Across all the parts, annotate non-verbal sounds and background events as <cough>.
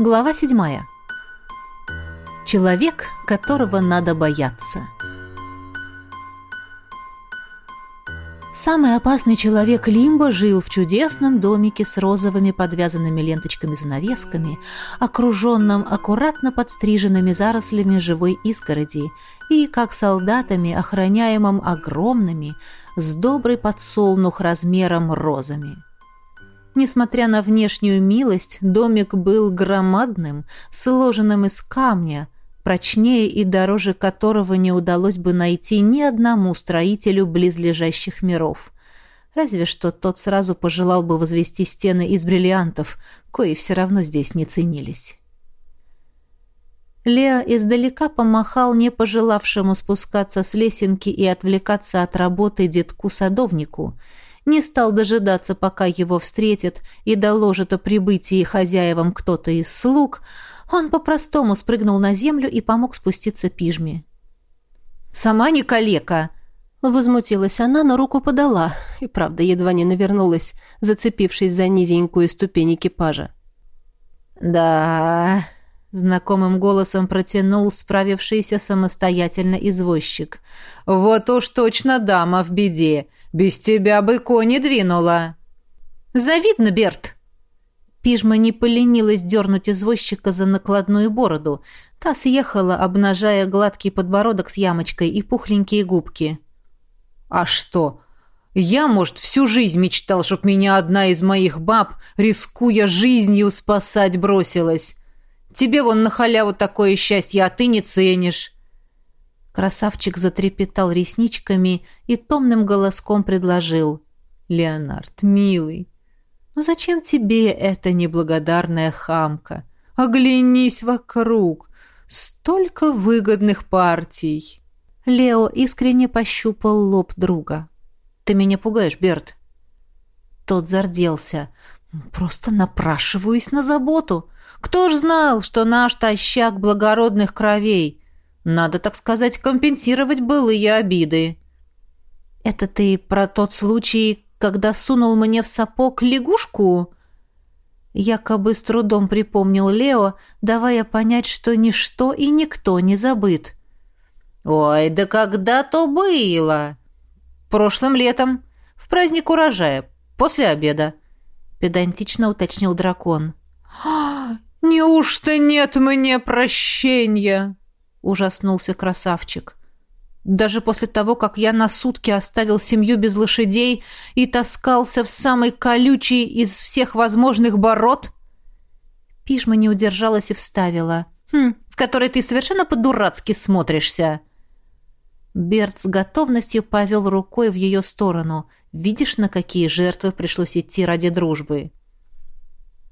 Глава седьмая. Человек, которого надо бояться. Самый опасный человек Лимба жил в чудесном домике с розовыми подвязанными ленточками-занавесками, окруженном аккуратно подстриженными зарослями живой изгороди и, как солдатами, охраняемым огромными, с добрый подсолнух размером розами. Несмотря на внешнюю милость, домик был громадным, сложенным из камня, прочнее и дороже которого не удалось бы найти ни одному строителю близлежащих миров. Разве что тот сразу пожелал бы возвести стены из бриллиантов, кои все равно здесь не ценились. Лео издалека помахал не пожелавшему спускаться с лесенки и отвлекаться от работы детку-садовнику — не стал дожидаться, пока его встретят и доложат о прибытии хозяевам кто-то из слуг, он по-простому спрыгнул на землю и помог спуститься пижме. «Сама не калека!» Возмутилась она, но руку подала, и, правда, едва не навернулась, зацепившись за низенькую ступень экипажа. «Да...» — знакомым голосом протянул справившийся самостоятельно извозчик. «Вот уж точно дама в беде! Без тебя бы кони двинула. Завидно, Берт. Пижма не поленилась дернуть извозчика за накладную бороду. Та съехала, обнажая гладкий подбородок с ямочкой и пухленькие губки. «А что? Я, может, всю жизнь мечтал, чтоб меня одна из моих баб, рискуя жизнью, спасать бросилась. Тебе вон на халяву такое счастье, а ты не ценишь. Красавчик затрепетал ресничками и томным голоском предложил. «Леонард, милый, ну зачем тебе эта неблагодарная хамка? Оглянись вокруг. Столько выгодных партий!» Лео искренне пощупал лоб друга. «Ты меня пугаешь, Берт?» Тот зарделся. «Просто напрашиваюсь на заботу. Кто ж знал, что наш тащак благородных кровей? Надо, так сказать, компенсировать былые обиды. Это ты про тот случай, когда сунул мне в сапог лягушку? Якобы с трудом припомнил Лео, давая понять, что ничто и никто не забыт. Ой, да когда то было? Прошлым летом, в праздник урожая, после обеда, педантично уточнил дракон. «А, неужто нет мне прощения? Ужаснулся красавчик. Даже после того, как я на сутки оставил семью без лошадей и таскался в самый колючий из всех возможных бород? Пижма не удержалась и вставила. «Хм, в которой ты совершенно по-дурацки смотришься». Берт с готовностью повел рукой в ее сторону. «Видишь, на какие жертвы пришлось идти ради дружбы?»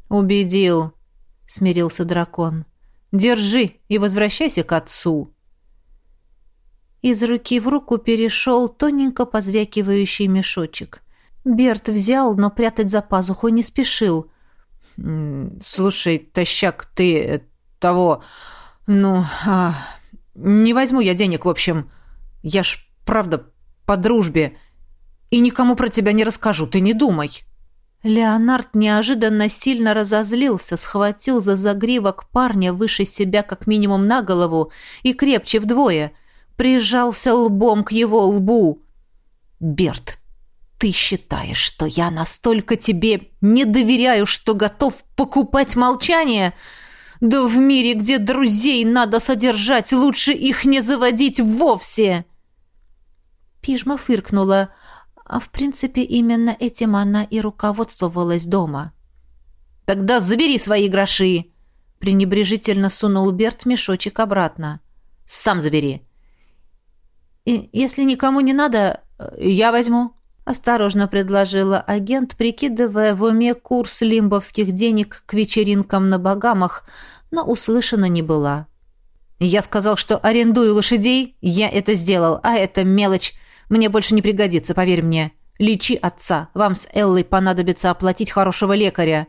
«Убедил», — смирился дракон. Держи и возвращайся к отцу». Из руки в руку перешел тоненько позвякивающий мешочек. Берт взял, но прятать за пазуху не спешил. «Слушай, тащак, ты того... Ну, а, не возьму я денег, в общем. Я ж, правда, по дружбе. И никому про тебя не расскажу, ты не думай». Леонард неожиданно сильно разозлился, схватил за загривок парня выше себя как минимум на голову и крепче вдвое, прижался лбом к его лбу. «Берт, ты считаешь, что я настолько тебе не доверяю, что готов покупать молчание? Да в мире, где друзей надо содержать, лучше их не заводить вовсе!» Пижма фыркнула – а в принципе, именно этим она и руководствовалась дома. «Тогда забери свои гроши!» пренебрежительно сунул Берт мешочек обратно. «Сам забери!» И «Если никому не надо, я возьму», — осторожно предложила агент, прикидывая в уме курс лимбовских денег к вечеринкам на Багамах, но услышана не была. «Я сказал, что арендую лошадей, я это сделал, а это мелочь. Мне больше не пригодится, поверь мне. Лечи отца. Вам с Эллой понадобится оплатить хорошего лекаря».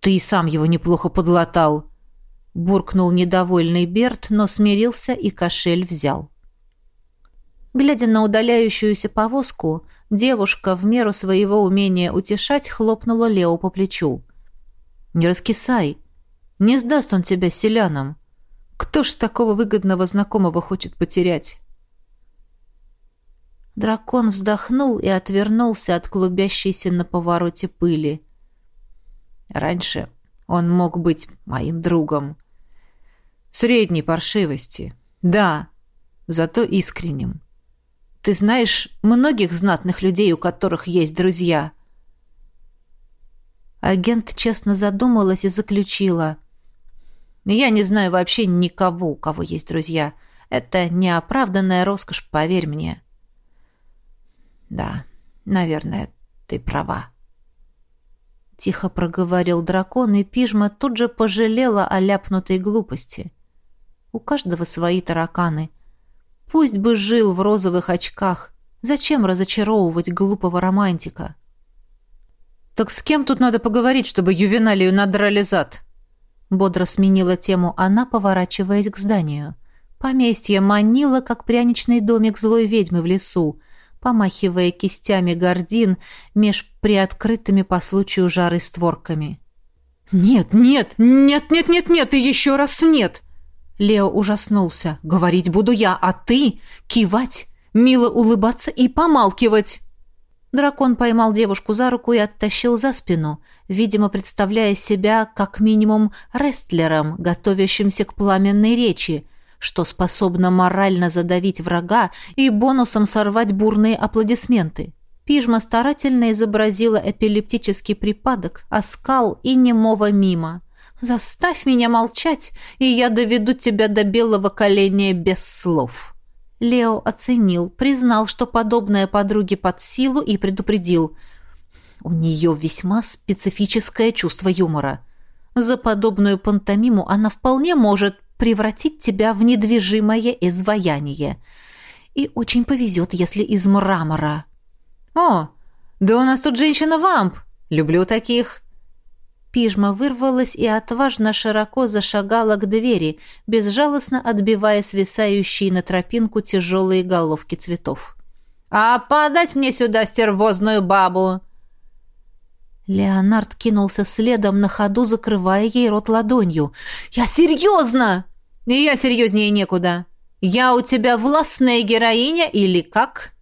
«Ты и сам его неплохо подлатал», — буркнул недовольный Берт, но смирился и кошель взял. Глядя на удаляющуюся повозку, девушка в меру своего умения утешать хлопнула Лео по плечу. «Не раскисай. Не сдаст он тебя селянам. Кто ж такого выгодного знакомого хочет потерять? Дракон вздохнул и отвернулся от клубящейся на повороте пыли. Раньше он мог быть моим другом. Средней паршивости. Да, зато искренним. Ты знаешь многих знатных людей, у которых есть друзья. Агент честно задумалась и заключила. Я не знаю вообще никого, у кого есть друзья. Это неоправданная роскошь, поверь мне. Да, наверное, ты права. Тихо проговорил дракон, и пижма тут же пожалела о ляпнутой глупости. У каждого свои тараканы. Пусть бы жил в розовых очках. Зачем разочаровывать глупого романтика? «Так с кем тут надо поговорить, чтобы ювеналию надрали зад?» Бодро сменила тему она, поворачиваясь к зданию. Поместье манило, как пряничный домик злой ведьмы в лесу, помахивая кистями гордин меж приоткрытыми по случаю жары створками. «Нет, нет, нет, нет, нет, нет и еще раз нет!» Лео ужаснулся. «Говорить буду я, а ты кивать, мило улыбаться и помалкивать!» Дракон поймал девушку за руку и оттащил за спину, видимо, представляя себя как минимум рестлером, готовящимся к пламенной речи, что способно морально задавить врага и бонусом сорвать бурные аплодисменты. Пижма старательно изобразила эпилептический припадок, оскал и немого мимо. Заставь меня молчать, и я доведу тебя до белого коленя без слов». Лео оценил, признал, что подобное подруге под силу и предупредил. У нее весьма специфическое чувство юмора. За подобную пантомиму она вполне может превратить тебя в недвижимое изваяние. И очень повезет, если из мрамора. «О, да у нас тут женщина-вамп! Люблю таких!» Пижма вырвалась и отважно широко зашагала к двери, безжалостно отбивая свисающие на тропинку тяжелые головки цветов. «А подать мне сюда стервозную бабу!» Леонард кинулся следом на ходу, закрывая ей рот ладонью. «Я серьезно!» «И я серьезнее некуда. Я у тебя властная героиня или как?»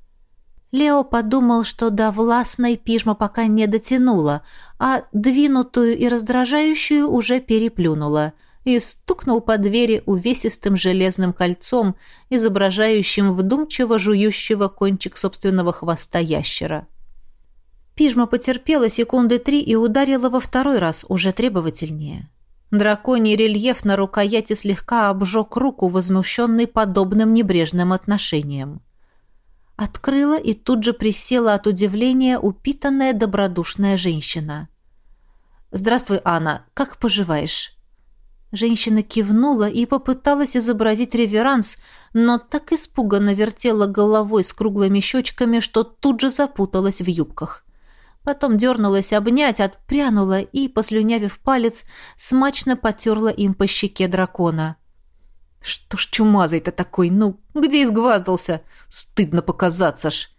Лео подумал, что до властной пижма пока не дотянула, а двинутую и раздражающую уже переплюнула и стукнул по двери увесистым железным кольцом, изображающим вдумчиво жующего кончик собственного хвоста ящера. Пижма потерпела секунды три и ударила во второй раз, уже требовательнее. Драконий рельеф на рукояти слегка обжег руку, возмущенный подобным небрежным отношением. Открыла и тут же присела от удивления упитанная добродушная женщина. «Здравствуй, Анна. Как поживаешь?» Женщина кивнула и попыталась изобразить реверанс, но так испуганно вертела головой с круглыми щечками, что тут же запуталась в юбках. Потом дернулась обнять, отпрянула и, послюнявив палец, смачно потерла им по щеке дракона. Что ж чумазый-то такой, ну, где изгваздался? Стыдно показаться ж.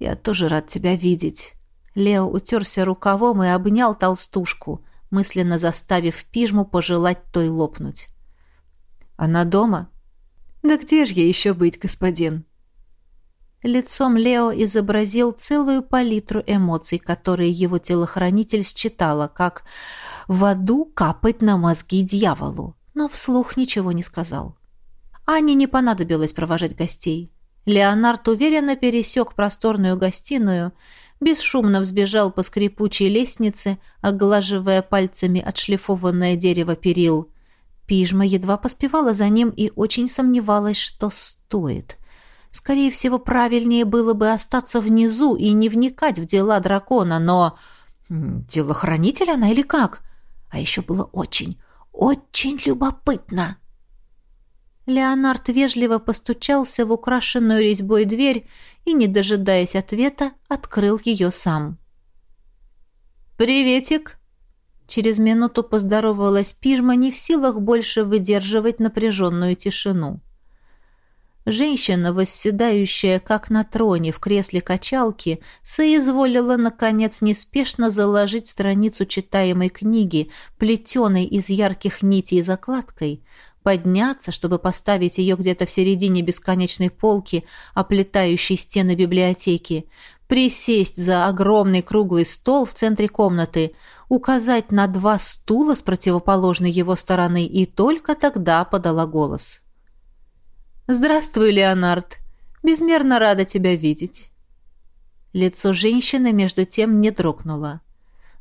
Я тоже рад тебя видеть. Лео утерся рукавом и обнял толстушку, мысленно заставив пижму пожелать той лопнуть. Она дома? Да где ж ей еще быть, господин? Лицом Лео изобразил целую палитру эмоций, которые его телохранитель считала, как «в аду капать на мозги дьяволу» но вслух ничего не сказал. Ане не понадобилось провожать гостей. Леонард уверенно пересек просторную гостиную, бесшумно взбежал по скрипучей лестнице, оглаживая пальцами отшлифованное дерево перил. Пижма едва поспевала за ним и очень сомневалась, что стоит. Скорее всего, правильнее было бы остаться внизу и не вникать в дела дракона, но... Телохранитель она или как? А еще было очень, очень любопытно. Леонард вежливо постучался в украшенную резьбой дверь и, не дожидаясь ответа, открыл ее сам. «Приветик!» Через минуту поздоровалась пижма, не в силах больше выдерживать напряженную тишину. Женщина, восседающая как на троне в кресле качалки, соизволила, наконец, неспешно заложить страницу читаемой книги, плетеной из ярких нитей закладкой, подняться, чтобы поставить ее где-то в середине бесконечной полки, оплетающей стены библиотеки, присесть за огромный круглый стол в центре комнаты, указать на два стула с противоположной его стороны и только тогда подала голос. «Здравствуй, Леонард. Безмерно рада тебя видеть». Лицо женщины между тем не дрогнуло.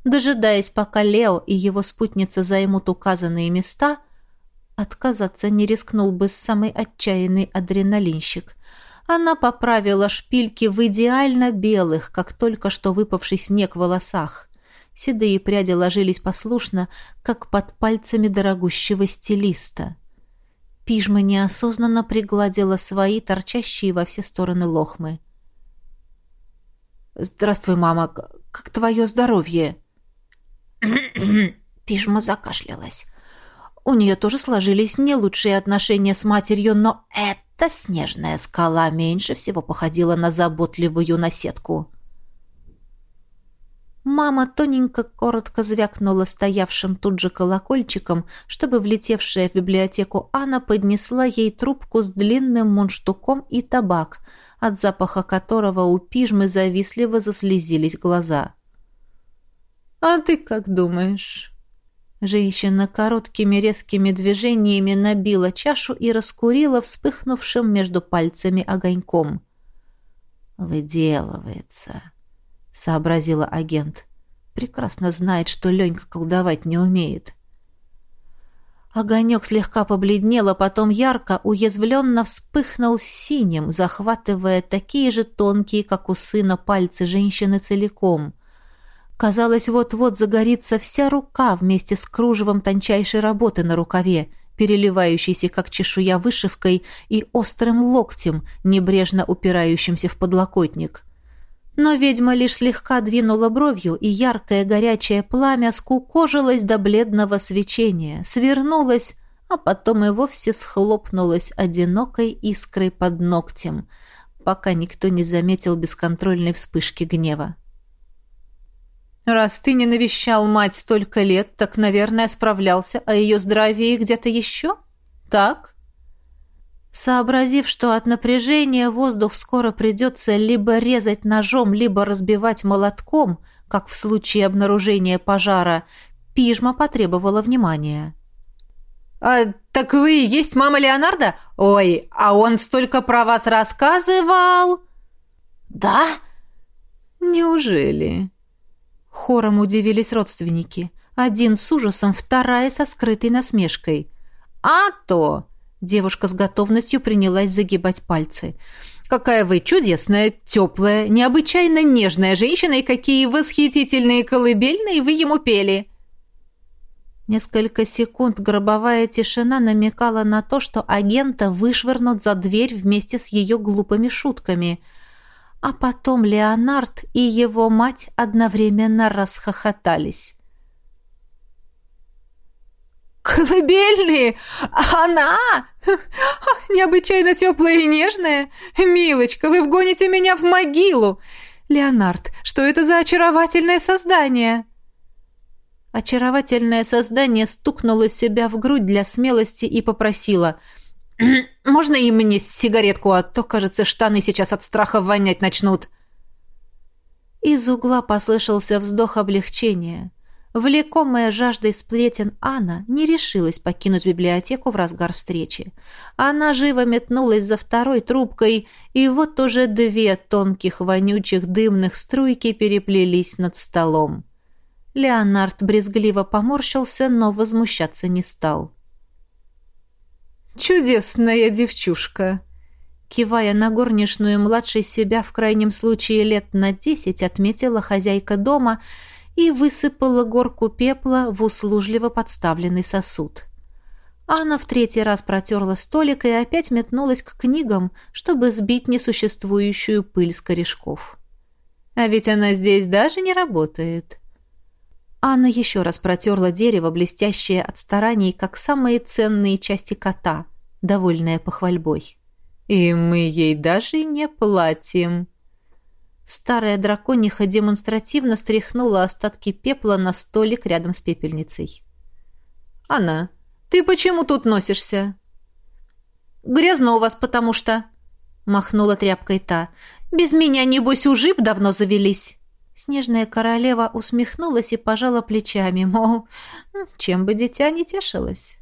Дожидаясь, пока Лео и его спутница займут указанные места, отказаться не рискнул бы самый отчаянный адреналинщик. Она поправила шпильки в идеально белых, как только что выпавший снег волосах. Седые пряди ложились послушно, как под пальцами дорогущего стилиста. Пижма неосознанно пригладила свои торчащие во все стороны лохмы. «Здравствуй, мама. Как твое здоровье?» <clears throat> Пижма закашлялась. У нее тоже сложились не лучшие отношения с матерью, но эта снежная скала меньше всего походила на заботливую наседку. Мама тоненько коротко звякнула стоявшим тут же колокольчиком, чтобы влетевшая в библиотеку Анна поднесла ей трубку с длинным мундштуком и табак, от запаха которого у пижмы завистливо заслезились глаза. «А ты как думаешь?» Женщина короткими резкими движениями набила чашу и раскурила вспыхнувшим между пальцами огоньком. «Выделывается», сообразила агент. Прекрасно знает, что Ленька колдовать не умеет. Огонек слегка побледнел, а потом ярко, уязвленно вспыхнул синим, захватывая такие же тонкие, как у сына, пальцы женщины целиком. Казалось, вот-вот загорится вся рука вместе с кружевом тончайшей работы на рукаве, переливающейся, как чешуя вышивкой, и острым локтем, небрежно упирающимся в подлокотник. Но ведьма лишь слегка двинула бровью, и яркое горячее пламя скукожилось до бледного свечения, свернулось, а потом и вовсе схлопнулось одинокой искрой под ногтем, пока никто не заметил бесконтрольной вспышки гнева. «Раз ты не навещал мать столько лет, так, наверное, справлялся о ее здравии где-то еще? Так?» Сообразив, что от напряжения воздух скоро придется либо резать ножом, либо разбивать молотком, как в случае обнаружения пожара, пижма потребовала внимания. «А, так вы и есть мама Леонардо? Ой, а он столько про вас рассказывал!» «Да?» «Неужели?» Хором удивились родственники. Один с ужасом, вторая со скрытой насмешкой. «А то!» Девушка с готовностью принялась загибать пальцы. «Какая вы чудесная, теплая, необычайно нежная женщина, и какие восхитительные колыбельные вы ему пели!» Несколько секунд гробовая тишина намекала на то, что агента вышвырнут за дверь вместе с ее глупыми шутками. А потом Леонард и его мать одновременно расхохотались. «Колыбельные? Она? <laughs> Необычайно теплая и нежная? Милочка, вы вгоните меня в могилу! Леонард, что это за очаровательное создание?» Очаровательное создание стукнуло себя в грудь для смелости и попросило «Можно и мне сигаретку, а то, кажется, штаны сейчас от страха вонять начнут». Из угла послышался вздох облегчения. Влекомая жаждой сплетен Анна не решилась покинуть библиотеку в разгар встречи. Она живо метнулась за второй трубкой, и вот уже две тонких вонючих дымных струйки переплелись над столом. Леонард брезгливо поморщился, но возмущаться не стал. «Чудесная девчушка!» Кивая на горничную младшей себя в крайнем случае лет на десять, отметила хозяйка дома — и высыпала горку пепла в услужливо подставленный сосуд. Анна в третий раз протерла столик и опять метнулась к книгам, чтобы сбить несуществующую пыль с корешков. А ведь она здесь даже не работает. Анна еще раз протерла дерево, блестящее от стараний, как самые ценные части кота, довольная похвальбой. И мы ей даже не платим. Старая дракониха демонстративно стряхнула остатки пепла на столик рядом с пепельницей. «Анна, ты почему тут носишься?» «Грязно у вас, потому что...» — махнула тряпкой та. «Без меня, небось, ужиб давно завелись». Снежная королева усмехнулась и пожала плечами, мол, чем бы дитя не тешилось.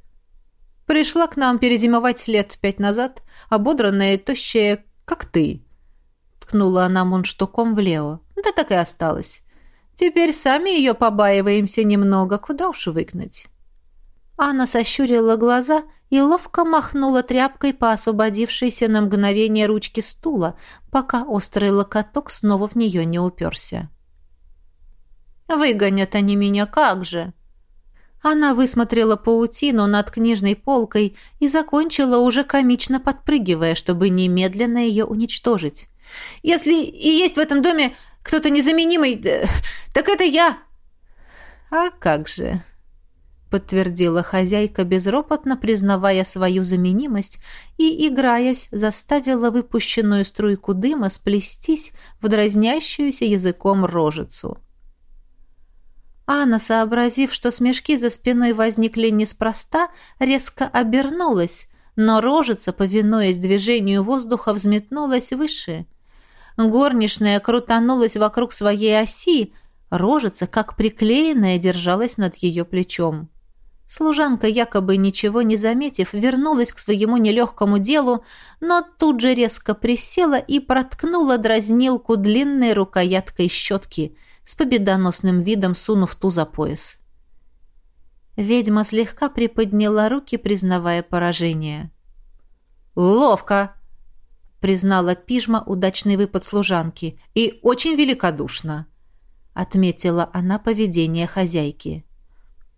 Пришла к нам перезимовать лет пять назад, ободранная и тощая, как ты. Ткнула она мундштуком в Лео. Да так и осталась. Теперь сами ее побаиваемся немного, куда уж выгнать. Анна сощурила глаза и ловко махнула тряпкой по освободившейся на мгновение ручке стула, пока острый локоток снова в нее не уперся. «Выгонят они меня, как же!» Она высмотрела паутину над книжной полкой и закончила, уже комично подпрыгивая, чтобы немедленно ее уничтожить. Если и есть в этом доме кто-то незаменимый, так это я!» «А как же!» — подтвердила хозяйка, безропотно признавая свою заменимость и, играясь, заставила выпущенную струйку дыма сплестись в дразнящуюся языком рожицу. Анна, сообразив, что смешки за спиной возникли неспроста, резко обернулась, но рожица, повинуясь движению воздуха, взметнулась выше. Горничная крутанулась вокруг своей оси, рожица, как приклеенная, держалась над ее плечом. Служанка, якобы ничего не заметив, вернулась к своему нелегкому делу, но тут же резко присела и проткнула дразнилку длинной рукояткой щетки, с победоносным видом сунув ту за пояс. Ведьма слегка приподняла руки, признавая поражение. «Ловко!» — признала пижма удачный выпад служанки. «И очень великодушно!» — отметила она поведение хозяйки.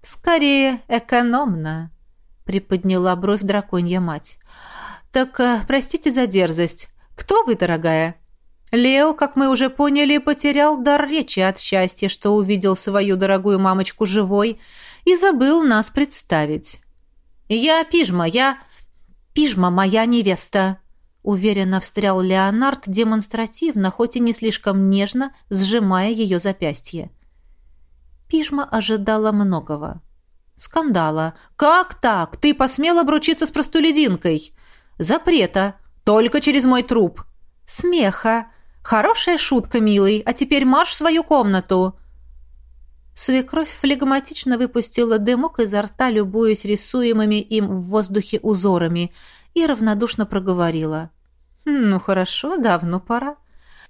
«Скорее, экономно!» — приподняла бровь драконья мать. «Так, э, простите за дерзость. Кто вы, дорогая?» Лео, как мы уже поняли, потерял дар речи от счастья, что увидел свою дорогую мамочку живой и забыл нас представить. «Я Пижма, я... Пижма, моя невеста!» Уверенно встрял Леонард демонстративно, хоть и не слишком нежно, сжимая ее запястье. Пижма ожидала многого. Скандала. «Как так? Ты посмела обручиться с простолюдинкой?» «Запрета. Только через мой труп». «Смеха. Хорошая шутка, милый, а теперь марш в свою комнату!» Свекровь флегматично выпустила дымок изо рта, любуясь рисуемыми им в воздухе узорами, и равнодушно проговорила. «Ну хорошо, давно пора.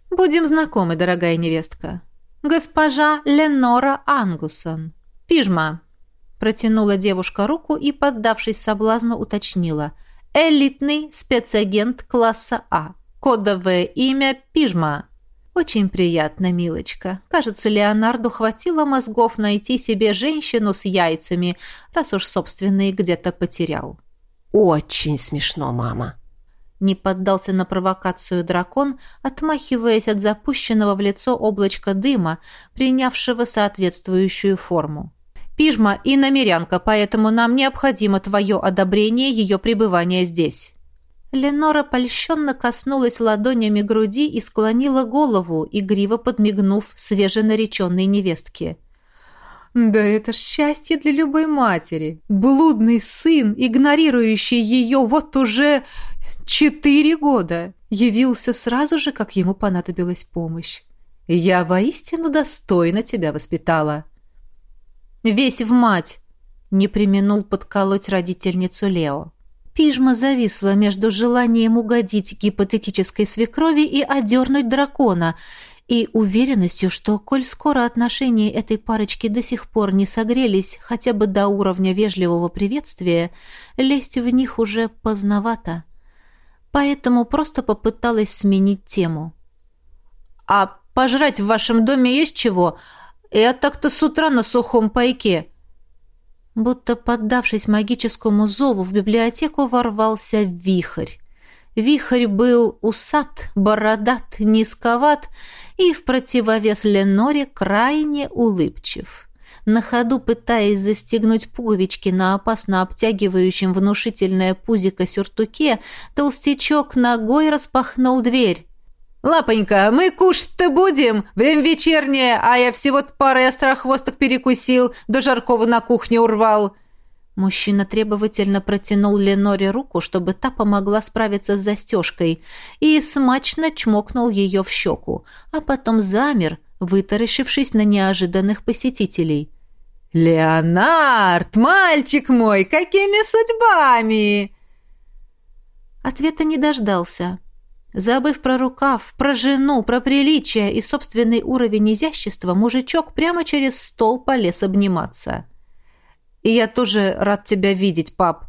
Будем знакомы, дорогая невестка. Госпожа Ленора Ангусон. Пижма!» Протянула девушка руку и, поддавшись соблазну, уточнила. «Элитный спецагент класса А. Кодовое имя Пижма. Очень приятно, милочка. Кажется, Леонарду хватило мозгов найти себе женщину с яйцами, раз уж собственные где-то потерял. Очень смешно, мама. Не поддался на провокацию дракон, отмахиваясь от запущенного в лицо облачка дыма, принявшего соответствующую форму. «Пижма и намерянка, поэтому нам необходимо твое одобрение ее пребывания здесь». Ленора польщенно коснулась ладонями груди и склонила голову, игриво подмигнув свеженареченной невестке. «Да это счастье для любой матери! Блудный сын, игнорирующий ее вот уже четыре года, явился сразу же, как ему понадобилась помощь. Я воистину достойно тебя воспитала». «Весь в мать!» — не применул подколоть родительницу Лео. Пижма зависла между желанием угодить гипотетической свекрови и одернуть дракона, и уверенностью, что, коль скоро отношения этой парочки до сих пор не согрелись хотя бы до уровня вежливого приветствия, лезть в них уже поздновато. Поэтому просто попыталась сменить тему. «А пожрать в вашем доме есть чего? Я так-то с утра на сухом пайке», Будто поддавшись магическому зову, в библиотеку ворвался вихрь. Вихрь был усат, бородат, низковат и в противовес Леноре крайне улыбчив. На ходу пытаясь застегнуть пуговички на опасно обтягивающем внушительное пузико сюртуке, толстячок ногой распахнул дверь. «Лапонька, мы кушать-то будем! Время вечернее, а я всего-то парой острохвосток перекусил, до жаркого на кухне урвал!» Мужчина требовательно протянул Леноре руку, чтобы та помогла справиться с застежкой, и смачно чмокнул ее в щеку, а потом замер, вытаращившись на неожиданных посетителей. «Леонард, мальчик мой, какими судьбами?» Ответа не дождался. Забыв про рукав, про жену, про приличие и собственный уровень изящества, мужичок прямо через стол полез обниматься. И я тоже рад тебя видеть, пап».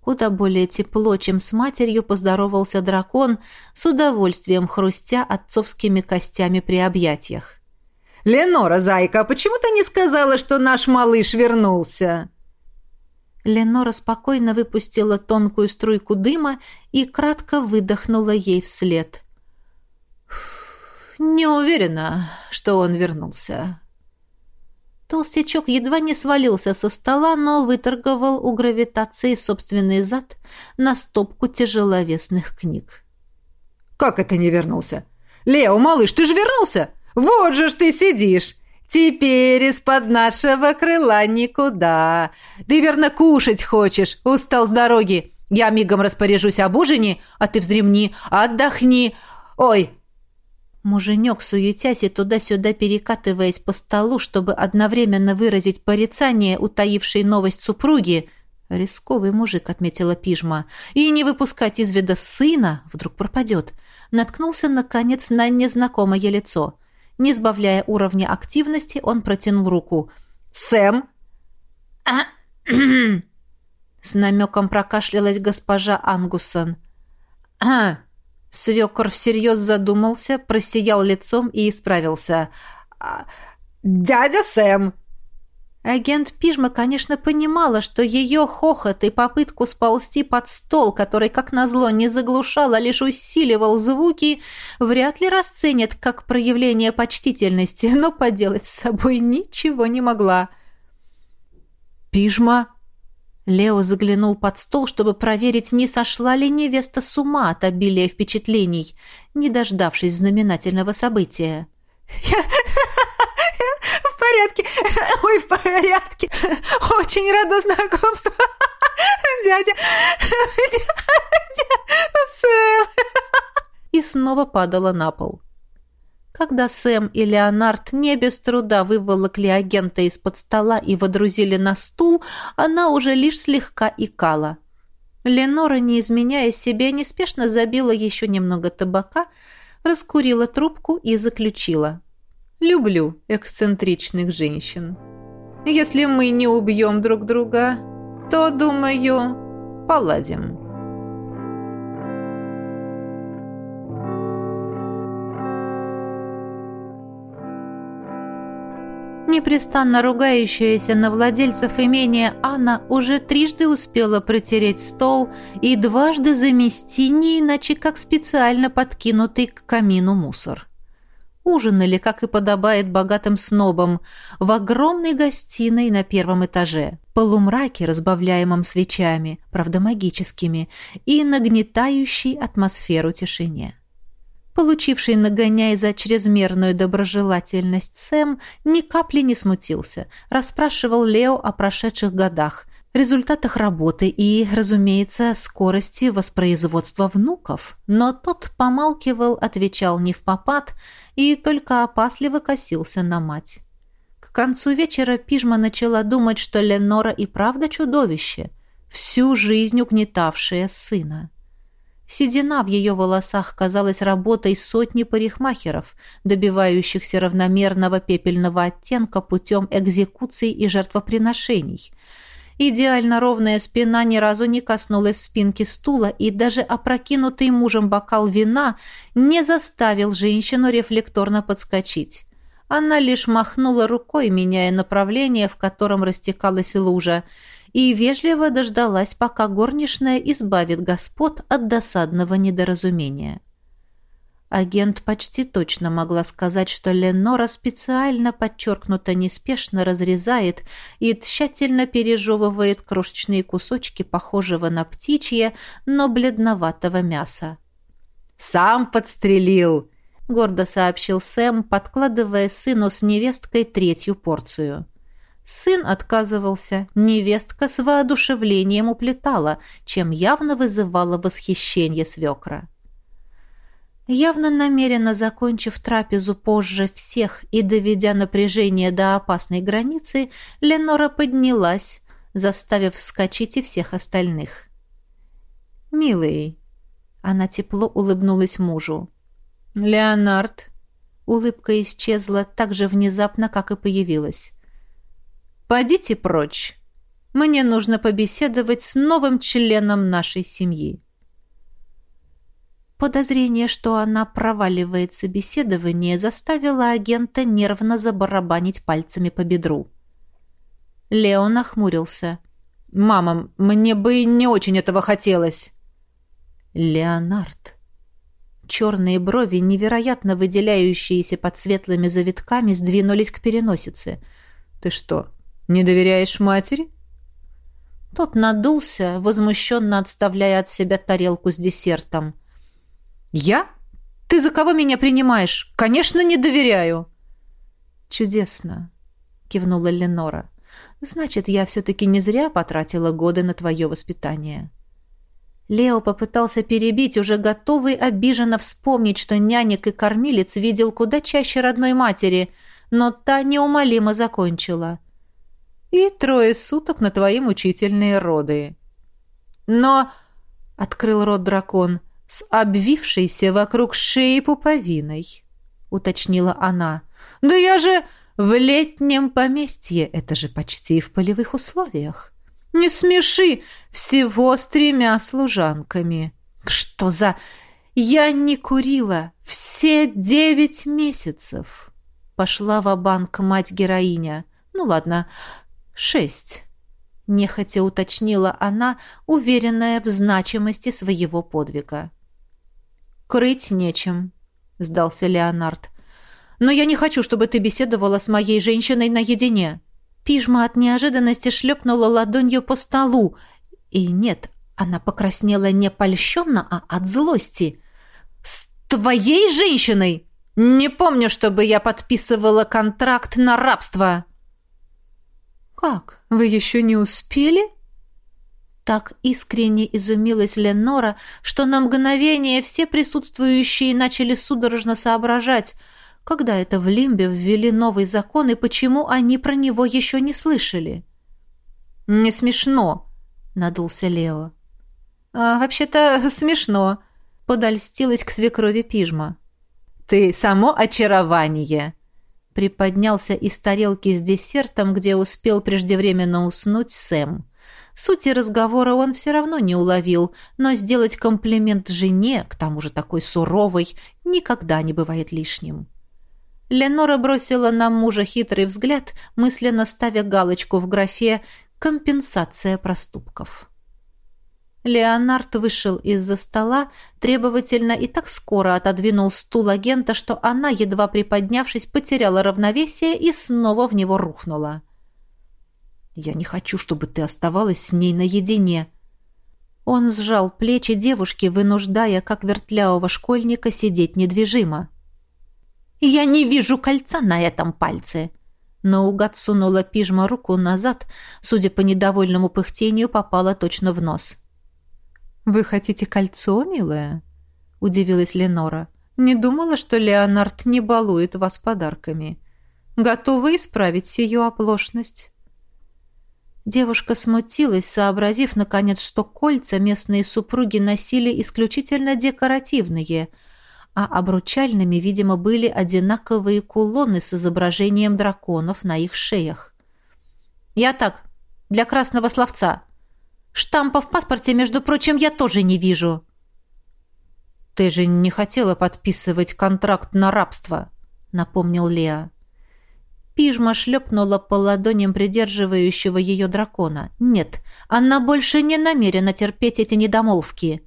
Куда более тепло, чем с матерью, поздоровался дракон, с удовольствием хрустя отцовскими костями при объятиях. «Ленора, зайка, почему ты не сказала, что наш малыш вернулся?» Ленора спокойно выпустила тонкую струйку дыма и кратко выдохнула ей вслед. «Не уверена, что он вернулся», Толстячок едва не свалился со стола, но выторговал у гравитации собственный зад на стопку тяжеловесных книг. «Как это не вернулся? Лео, малыш, ты же вернулся? Вот же ж ты сидишь! Теперь из-под нашего крыла никуда. Ты верно кушать хочешь, устал с дороги. Я мигом распоряжусь об ужине, а ты вздремни, отдохни. Ой, Муженек, суетясь и туда-сюда перекатываясь по столу, чтобы одновременно выразить порицание, утаившей новость супруги, рисковый мужик, отметила пижма, и не выпускать из вида сына, вдруг пропадет, наткнулся, наконец, на незнакомое лицо. Не сбавляя уровня активности, он протянул руку. «Сэм!» <clears throat> С намеком прокашлялась госпожа Ангусон. «А!» Свекор всерьез задумался, просиял лицом и исправился. «А, «Дядя Сэм!» Агент Пижма, конечно, понимала, что ее хохот и попытку сползти под стол, который, как назло, не заглушал, а лишь усиливал звуки, вряд ли расценят как проявление почтительности, но поделать с собой ничего не могла. «Пижма!» Лео заглянул под стол, чтобы проверить, не сошла ли невеста с ума от обилия впечатлений, не дождавшись знаменательного события. «В порядке! <laughs> Ой, в порядке! Очень рада знакомству! <laughs> Дядя! <laughs> Дядя! Сэм!» И снова падала на пол. Когда Сэм и Леонард не без труда выволокли агента из-под стола и водрузили на стул, она уже лишь слегка икала. Ленора, не изменяя себе, неспешно забила еще немного табака, раскурила трубку и заключила. «Люблю эксцентричных женщин. Если мы не убьем друг друга, то, думаю, поладим». Непрестанно ругающаяся на владельцев имения Анна уже трижды успела протереть стол и дважды замести не иначе как специально подкинутый к камину мусор. Ужинали, как и подобает богатым снобам, в огромной гостиной на первом этаже, полумраке, разбавляемом свечами, правда магическими, и нагнетающей атмосферу тишине. Получивший нагоняй за чрезмерную доброжелательность Сэм ни капли не смутился, расспрашивал Лео о прошедших годах, результатах работы и, разумеется, скорости воспроизводства внуков. Но тот помалкивал, отвечал не в попад и только опасливо косился на мать. К концу вечера Пижма начала думать, что Ленора и правда чудовище, всю жизнь угнетавшее сына. Седина в ее волосах казалась работой сотни парикмахеров, добивающихся равномерного пепельного оттенка путем экзекуций и жертвоприношений. Идеально ровная спина ни разу не коснулась спинки стула, и даже опрокинутый мужем бокал вина не заставил женщину рефлекторно подскочить. Она лишь махнула рукой, меняя направление, в котором растекалась лужа, и вежливо дождалась, пока горничная избавит господ от досадного недоразумения. Агент почти точно могла сказать, что Ленора специально подчеркнуто неспешно разрезает и тщательно пережевывает крошечные кусочки похожего на птичье, но бледноватого мяса. «Сам подстрелил!» — гордо сообщил Сэм, подкладывая сыну с невесткой третью порцию. Сын отказывался, невестка с воодушевлением уплетала, чем явно вызывала восхищение свекра. Явно намеренно закончив трапезу позже всех и доведя напряжение до опасной границы, Ленора поднялась, заставив вскочить и всех остальных. «Милый», — она тепло улыбнулась мужу. «Леонард», — улыбка исчезла так же внезапно, как и появилась. «Подите прочь. Мне нужно побеседовать с новым членом нашей семьи». Подозрение, что она проваливает собеседование, заставило агента нервно забарабанить пальцами по бедру. Лео нахмурился. «Мама, мне бы не очень этого хотелось». «Леонард». Черные брови, невероятно выделяющиеся под светлыми завитками, сдвинулись к переносице. «Ты что, не доверяешь матери?» Тот надулся, возмущенно отставляя от себя тарелку с десертом. «Я? Ты за кого меня принимаешь? Конечно, не доверяю!» «Чудесно!» — кивнула Ленора. «Значит, я все-таки не зря потратила годы на твое воспитание». Лео попытался перебить, уже готовый обиженно вспомнить, что нянек и кормилец видел куда чаще родной матери, но та неумолимо закончила. «И трое суток на твои мучительные роды». «Но...» — открыл рот дракон — с обвившейся вокруг шеи пуповиной», — уточнила она. «Да я же в летнем поместье, это же почти в полевых условиях. Не смеши, всего с тремя служанками. Что за... Я не курила все девять месяцев». Пошла в банк мать-героиня. «Ну ладно, шесть» нехотя уточнила она, уверенная в значимости своего подвига. «Крыть нечем», — сдался Леонард. «Но я не хочу, чтобы ты беседовала с моей женщиной наедине». Пижма от неожиданности шлепнула ладонью по столу. И нет, она покраснела не польщенно, а от злости. «С твоей женщиной? Не помню, чтобы я подписывала контракт на рабство». «Как? Вы еще не успели?» Так искренне изумилась Ленора, что на мгновение все присутствующие начали судорожно соображать, когда это в Лимбе ввели новый закон и почему они про него еще не слышали. «Не смешно», — надулся Лео. «А, «Вообще-то смешно», — подольстилась к свекрови пижма. «Ты само очарование», — приподнялся из тарелки с десертом, где успел преждевременно уснуть Сэм. Сути разговора он все равно не уловил, но сделать комплимент жене, к тому же такой суровой, никогда не бывает лишним. Ленора бросила на мужа хитрый взгляд, мысленно ставя галочку в графе «Компенсация проступков». Леонард вышел из-за стола, требовательно и так скоро отодвинул стул агента, что она, едва приподнявшись, потеряла равновесие и снова в него рухнула. Я не хочу, чтобы ты оставалась с ней наедине». Он сжал плечи девушки, вынуждая, как вертлявого школьника, сидеть недвижимо. «Я не вижу кольца на этом пальце!» Наугад сунула пижма руку назад, судя по недовольному пыхтению, попала точно в нос. «Вы хотите кольцо, милая?» — удивилась Ленора. «Не думала, что Леонард не балует вас подарками. Готова исправить сию оплошность?» Девушка смутилась, сообразив, наконец, что кольца местные супруги носили исключительно декоративные, а обручальными, видимо, были одинаковые кулоны с изображением драконов на их шеях. «Я так, для красного словца. Штампа в паспорте, между прочим, я тоже не вижу». «Ты же не хотела подписывать контракт на рабство», — напомнил Леа. Пижма шлепнула по ладоням придерживающего ее дракона. Нет, она больше не намерена терпеть эти недомолвки.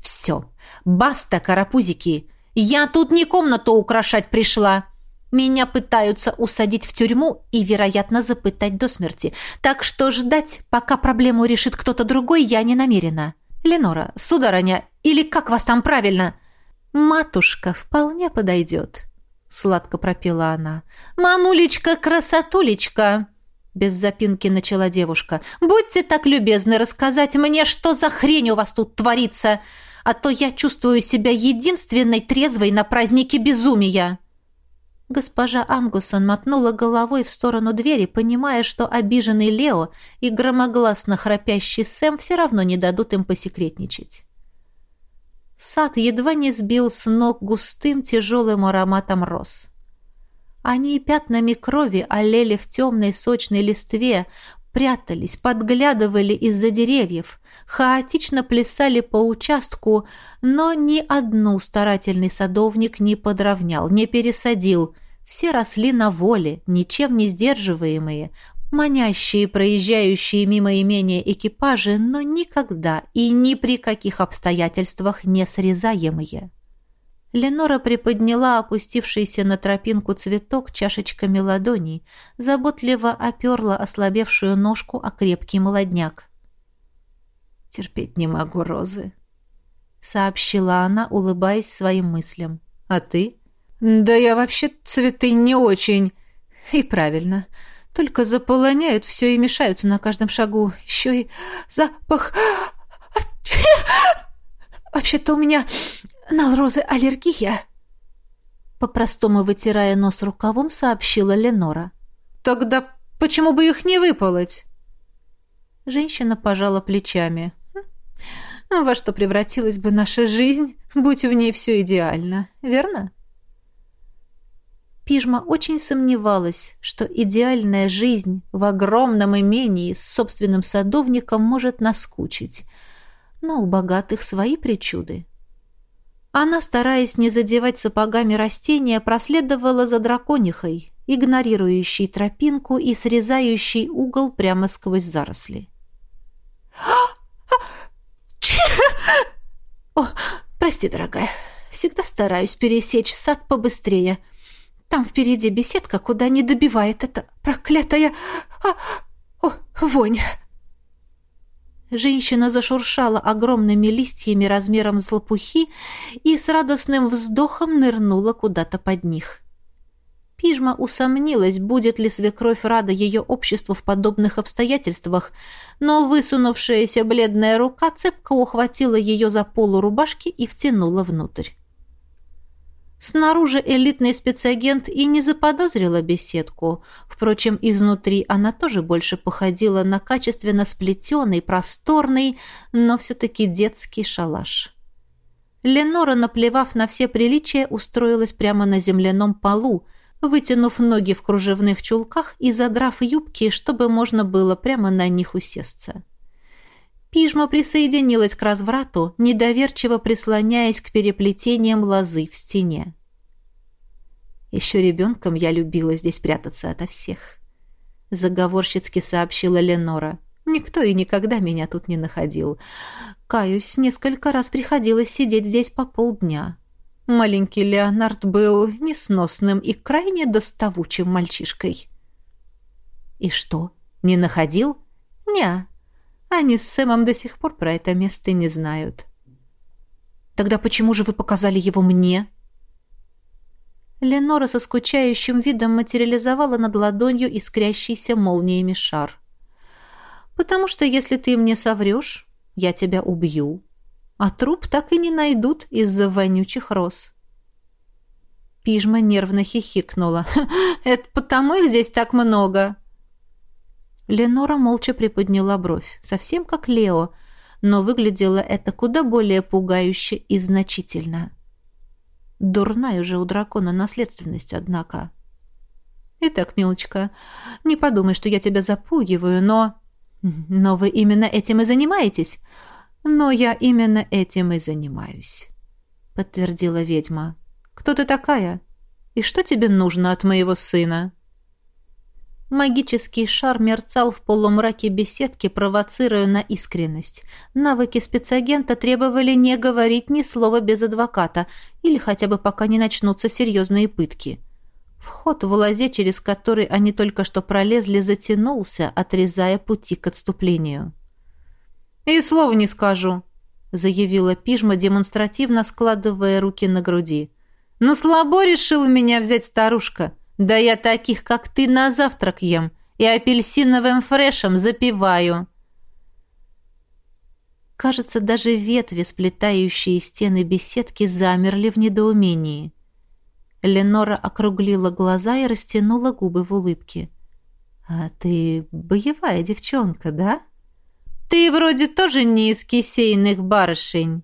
«Все, баста, карапузики! Я тут не комнату украшать пришла. Меня пытаются усадить в тюрьму и, вероятно, запытать до смерти. Так что ждать, пока проблему решит кто-то другой, я не намерена. Ленора, сударыня, или как вас там правильно? Матушка вполне подойдет, сладко пропела она. Мамулечка, красотулечка, без запинки начала девушка. Будьте так любезны рассказать мне, что за хрень у вас тут творится, а то я чувствую себя единственной трезвой на празднике безумия. Госпожа Ангусон мотнула головой в сторону двери, понимая, что обиженный Лео и громогласно храпящий Сэм все равно не дадут им посекретничать. Сад едва не сбил с ног густым тяжелым ароматом роз. Они пятнами крови олели в темной сочной листве, прятались, подглядывали из-за деревьев, хаотично плясали по участку, но ни одну старательный садовник не подровнял, не пересадил. Все росли на воле, ничем не сдерживаемые, манящие проезжающие мимо имения экипажи, но никогда и ни при каких обстоятельствах не срезаемые. Ленора приподняла опустившийся на тропинку цветок чашечками ладоней, заботливо оперла ослабевшую ножку о крепкий молодняк. «Терпеть не могу розы», — сообщила она, улыбаясь своим мыслям. «А ты?» «Да я вообще цветы не очень». «И правильно. Только заполоняют все и мешаются на каждом шагу. Еще и запах... Вообще-то у меня на розы аллергия!» По-простому вытирая нос рукавом, сообщила Ленора. «Тогда почему бы их не выполоть?» Женщина пожала плечами. «Хм, «Во что превратилась бы наша жизнь, будь в ней все идеально, верно?» Пижма очень сомневалась, что идеальная жизнь в огромном имении с собственным садовником может наскучить, но у богатых свои причуды. Она, стараясь не задевать сапогами растения, проследовала за драконихой, игнорирующей тропинку и срезающей угол прямо сквозь заросли. <gasps> «О, прости, дорогая, всегда стараюсь пересечь сад побыстрее. Там впереди беседка, куда не добивает эта проклятая... А, о, вонь!» Женщина зашуршала огромными листьями размером с лопухи и с радостным вздохом нырнула куда-то под них. Пижма усомнилась, будет ли свекровь рада ее обществу в подобных обстоятельствах, но высунувшаяся бледная рука цепко ухватила ее за полу рубашки и втянула внутрь. Снаружи элитный спецагент и не заподозрила беседку. Впрочем, изнутри она тоже больше походила на качественно сплетенный, просторный, но все-таки детский шалаш. Ленора, наплевав на все приличия, устроилась прямо на земляном полу, вытянув ноги в кружевных чулках и задрав юбки, чтобы можно было прямо на них усесться. Пижма присоединилась к разврату, недоверчиво прислоняясь к переплетениям лозы в стене. Еще ребенком я любила здесь прятаться ото всех. Заговорщицки сообщила Ленора. Никто и никогда меня тут не находил. Каюсь, несколько раз приходилось сидеть здесь по полдня. Маленький Леонард был несносным и крайне доставучим мальчишкой. И что, не находил? Ня, они с Сэмом до сих пор про это место не знают. Тогда почему же вы показали его мне? Ленора со скучающим видом материализовала над ладонью искрящийся молниями шар. «Потому что если ты мне соврешь, я тебя убью, а труп так и не найдут из-за вонючих роз». Пижма нервно хихикнула. «Это потому их здесь так много!» Ленора молча приподняла бровь, совсем как Лео, но выглядело это куда более пугающе и значительно. Дурная уже у дракона наследственность, однако. «Итак, милочка, не подумай, что я тебя запугиваю, но...» «Но вы именно этим и занимаетесь?» «Но я именно этим и занимаюсь», — подтвердила ведьма. «Кто ты такая? И что тебе нужно от моего сына?» Магический шар мерцал в полумраке беседки, провоцируя на искренность. Навыки спецагента требовали не говорить ни слова без адвоката, или хотя бы пока не начнутся серьезные пытки. Вход в лозе, через который они только что пролезли, затянулся, отрезая пути к отступлению. «И слова не скажу», — заявила Пижма, демонстративно складывая руки на груди. «На слабо решила меня взять старушка». Да я таких, как ты, на завтрак ем и апельсиновым фрешем запиваю. Кажется, даже ветви, сплетающие стены беседки, замерли в недоумении. Ленора округлила глаза и растянула губы в улыбке. «А ты боевая девчонка, да?» «Ты вроде тоже не из кисейных барышень».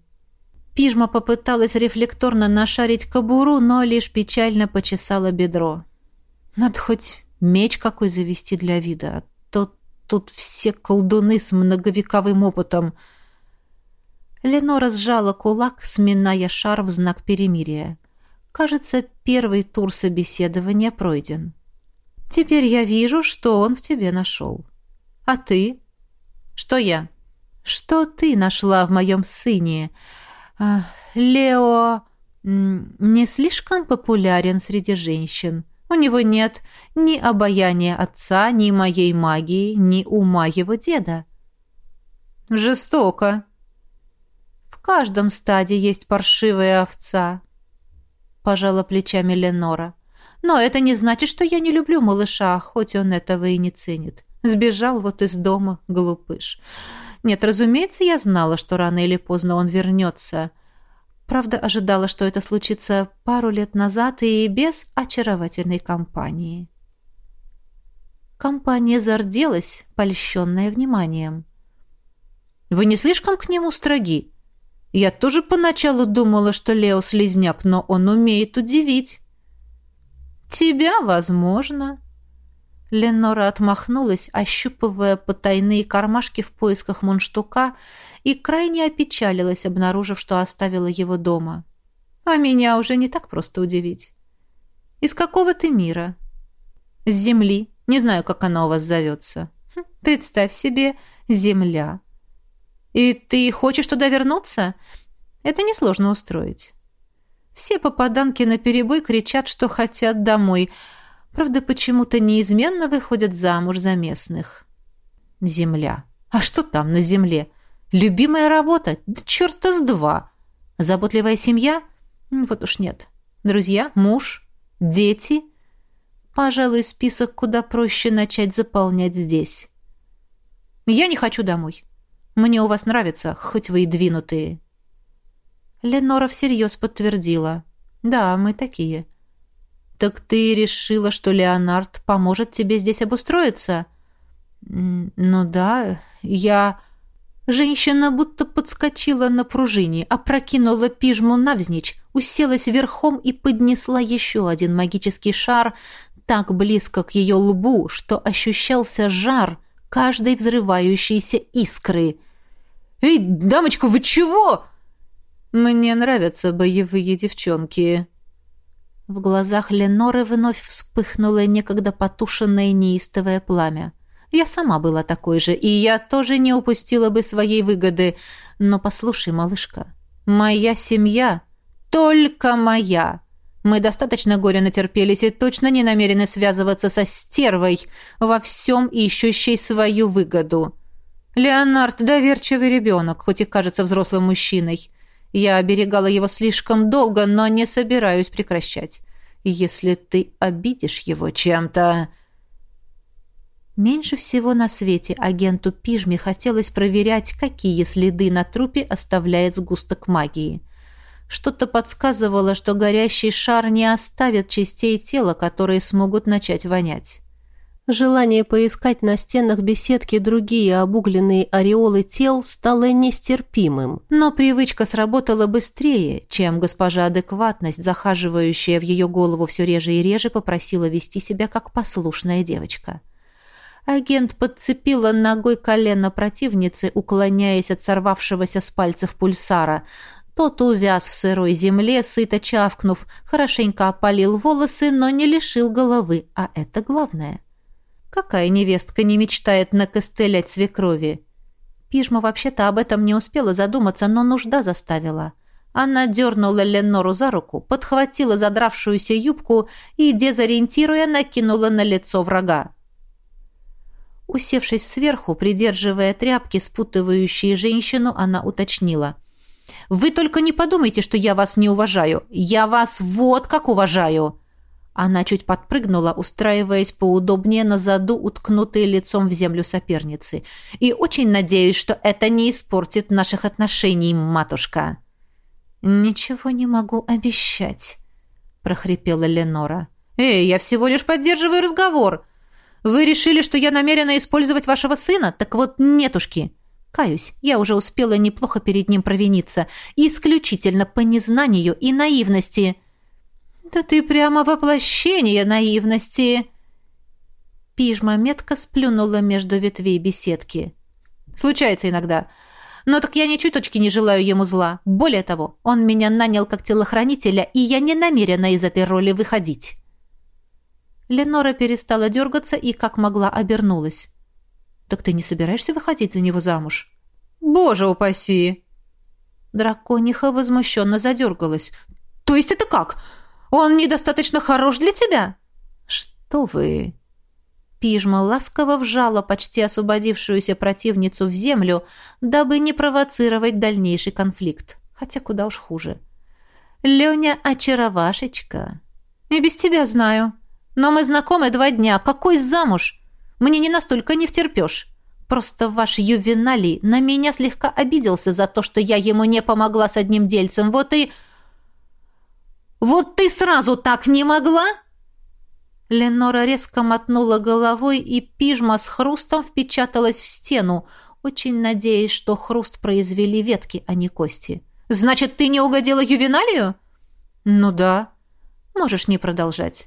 Пижма попыталась рефлекторно нашарить кобуру, но лишь печально почесала бедро. Надо хоть меч какой завести для вида, а то тут все колдуны с многовековым опытом. Ленора сжала кулак, сминая шар в знак перемирия. Кажется, первый тур собеседования пройден. Теперь я вижу, что он в тебе нашел. А ты? Что я? Что ты нашла в моем сыне? А, Лео не слишком популярен среди женщин. У него нет ни обаяния отца, ни моей магии, ни ума его деда. Жестоко. В каждом стаде есть паршивая овца, пожала плечами Ленора. Но это не значит, что я не люблю малыша, хоть он этого и не ценит. Сбежал вот из дома, глупыш. Нет, разумеется, я знала, что рано или поздно он вернется. Правда, ожидала, что это случится пару лет назад и без очаровательной компании. Компания зарделась, польщенная вниманием. «Вы не слишком к нему строги? Я тоже поначалу думала, что Лео слезняк, но он умеет удивить». «Тебя, возможно». Ленора отмахнулась, ощупывая потайные кармашки в поисках мундштука и крайне опечалилась, обнаружив, что оставила его дома. А меня уже не так просто удивить. Из какого ты мира? С земли. Не знаю, как она у вас зовется. Хм, представь себе, земля. И ты хочешь туда вернуться? Это несложно устроить. Все попаданки на перебой кричат, что хотят домой. Правда, почему-то неизменно выходят замуж за местных. Земля. А что там на земле? Любимая работа? Да черта с два. Заботливая семья? Вот уж нет. Друзья? Муж? Дети? Пожалуй, список куда проще начать заполнять здесь. Я не хочу домой. Мне у вас нравится, хоть вы и двинутые. Ленора всерьез подтвердила. Да, мы такие. Так ты решила, что Леонард поможет тебе здесь обустроиться? Ну да, я... Женщина будто подскочила на пружине, опрокинула пижму навзничь, уселась верхом и поднесла еще один магический шар так близко к ее лбу, что ощущался жар каждой взрывающейся искры. «Эй, дамочка, вы чего?» «Мне нравятся боевые девчонки». В глазах Леноры вновь вспыхнуло некогда потушенное неистовое пламя. Я сама была такой же, и я тоже не упустила бы своей выгоды. Но послушай, малышка, моя семья только моя. Мы достаточно горя натерпелись и точно не намерены связываться со стервой, во всем ищущей свою выгоду. Леонард – доверчивый ребенок, хоть и кажется взрослым мужчиной. Я оберегала его слишком долго, но не собираюсь прекращать. Если ты обидишь его чем-то... Меньше всего на свете агенту Пижме хотелось проверять, какие следы на трупе оставляет сгусток магии. Что-то подсказывало, что горящий шар не оставит частей тела, которые смогут начать вонять. Желание поискать на стенах беседки другие обугленные ореолы тел стало нестерпимым, но привычка сработала быстрее, чем госпожа адекватность, захаживающая в ее голову все реже и реже, попросила вести себя как послушная девочка. — Агент подцепила ногой колено противницы, уклоняясь от сорвавшегося с пальцев пульсара. Тот увяз в сырой земле, сыто чавкнув, хорошенько опалил волосы, но не лишил головы, а это главное. Какая невестка не мечтает накостылять свекрови? Пижма вообще-то об этом не успела задуматься, но нужда заставила. Она дернула Ленору за руку, подхватила задравшуюся юбку и, дезориентируя, накинула на лицо врага. Усевшись сверху, придерживая тряпки, спутывающие женщину, она уточнила. «Вы только не подумайте, что я вас не уважаю. Я вас вот как уважаю!» Она чуть подпрыгнула, устраиваясь поудобнее на заду, уткнутые лицом в землю соперницы. «И очень надеюсь, что это не испортит наших отношений, матушка!» «Ничего не могу обещать», — прохрипела Ленора. «Эй, я всего лишь поддерживаю разговор. Вы решили, что я намерена использовать вашего сына? Так вот, нетушки. Каюсь, я уже успела неплохо перед ним провиниться. Исключительно по незнанию и наивности». «Да ты прямо воплощение наивности!» Пижма метко сплюнула между ветвей беседки. «Случается иногда. Но так я ни чуточки не желаю ему зла. Более того, он меня нанял как телохранителя, и я не намерена из этой роли выходить». Ленора перестала дергаться и, как могла, обернулась. «Так ты не собираешься выходить за него замуж?» «Боже упаси!» Дракониха возмущенно задергалась. «То есть это как? Он недостаточно хорош для тебя?» «Что вы?» Пижма ласково вжала почти освободившуюся противницу в землю, дабы не провоцировать дальнейший конфликт. Хотя куда уж хуже. «Леня очаровашечка. И без тебя знаю. Но мы знакомы два дня. Какой замуж? Мне не настолько не втерпешь. Просто ваш ювеналий на меня слегка обиделся за то, что я ему не помогла с одним дельцем. Вот и... Вот ты сразу так не могла?» Ленора резко мотнула головой, и пижма с хрустом впечаталась в стену, очень надеясь, что хруст произвели ветки, а не кости. «Значит, ты не угодила ювеналию?» «Ну да. Можешь не продолжать.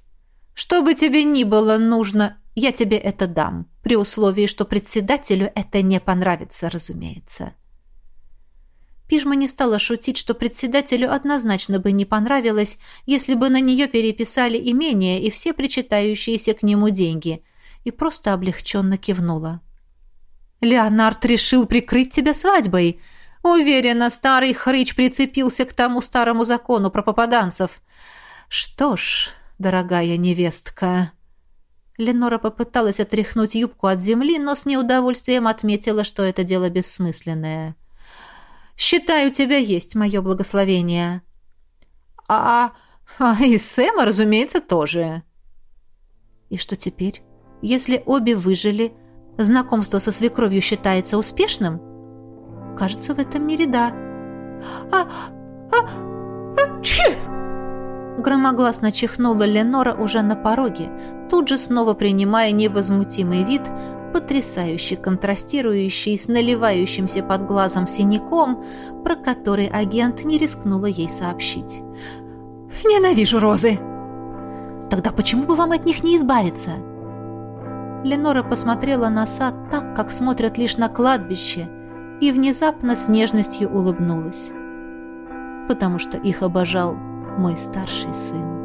Что бы тебе ни было нужно, я тебе это дам, при условии, что председателю это не понравится, разумеется». Пижма не стала шутить, что председателю однозначно бы не понравилось, если бы на нее переписали имение и все причитающиеся к нему деньги, и просто облегченно кивнула. «Леонард решил прикрыть тебя свадьбой. Уверена, старый хрыч прицепился к тому старому закону про попаданцев. Что ж, дорогая невестка...» Ленора попыталась отряхнуть юбку от земли, но с неудовольствием отметила, что это дело бессмысленное. Считаю, у тебя есть мое благословение». «А, а и Сэма, разумеется, тоже». «И что теперь? Если обе выжили, знакомство со свекровью считается успешным?» «Кажется, в этом мире да». «А, а, а, чи!» Громогласно чихнула Ленора уже на пороге, тут же снова принимая невозмутимый вид, потрясающе контрастирующий с наливающимся под глазом синяком, про который агент не рискнула ей сообщить. «Ненавижу розы!» «Тогда почему бы вам от них не избавиться?» Ленора посмотрела на сад так, как смотрят лишь на кладбище, и внезапно с нежностью улыбнулась. «Потому что их обожал мой старший сын».